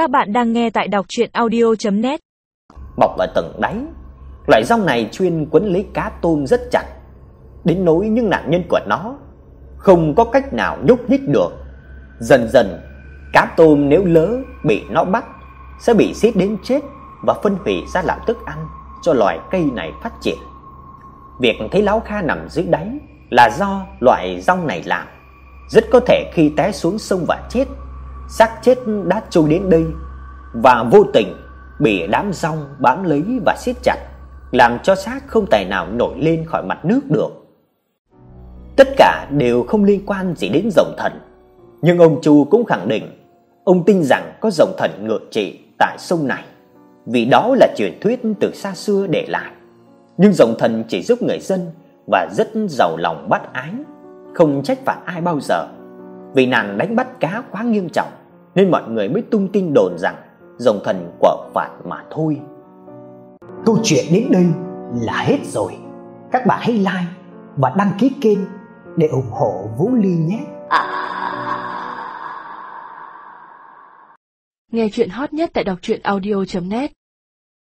Các bạn đang nghe tại đọc chuyện audio.net Bọc ở tầng đáy, Loại rong này chuyên quấn lấy cá tôm rất chặt. Đến nỗi những nạn nhân của nó Không có cách nào nhúc nhích được. Dần dần, Cá tôm nếu lỡ bị nó bắt, Sẽ bị xiết đến chết Và phân hủy ra làm thức ăn Cho loài cây này phát triển. Việc thấy lão Kha nằm dưới đáy Là do loại rong này làm. Rất có thể khi té xuống sông và chết xác chết đã trôi đến đây và vô tình bị đám rong bám lấy và siết chặt, làm cho xác không tài nào nổi lên khỏi mặt nước được. Tất cả đều không liên quan gì đến rồng thần, nhưng ông Chu cũng khẳng định ông tin rằng có rồng thần ngự trị tại sông này, vì đó là truyền thuyết từ xa xưa để lại. Nhưng rồng thần chỉ giúp người dân và rất giàu lòng bát ái, không trách phạt ai bao giờ. Vì nàng đánh bắt cá quá nghiêm trọng nên mọi người mới tung tin đồn rằng rồng thần quở phạt mà thôi. Câu chuyện đến đây là hết rồi. Các bạn hãy like và đăng ký kênh để ủng hộ Vũ Ly nhé. Nghe chuyện hot nhất tại đọc truyện audio.net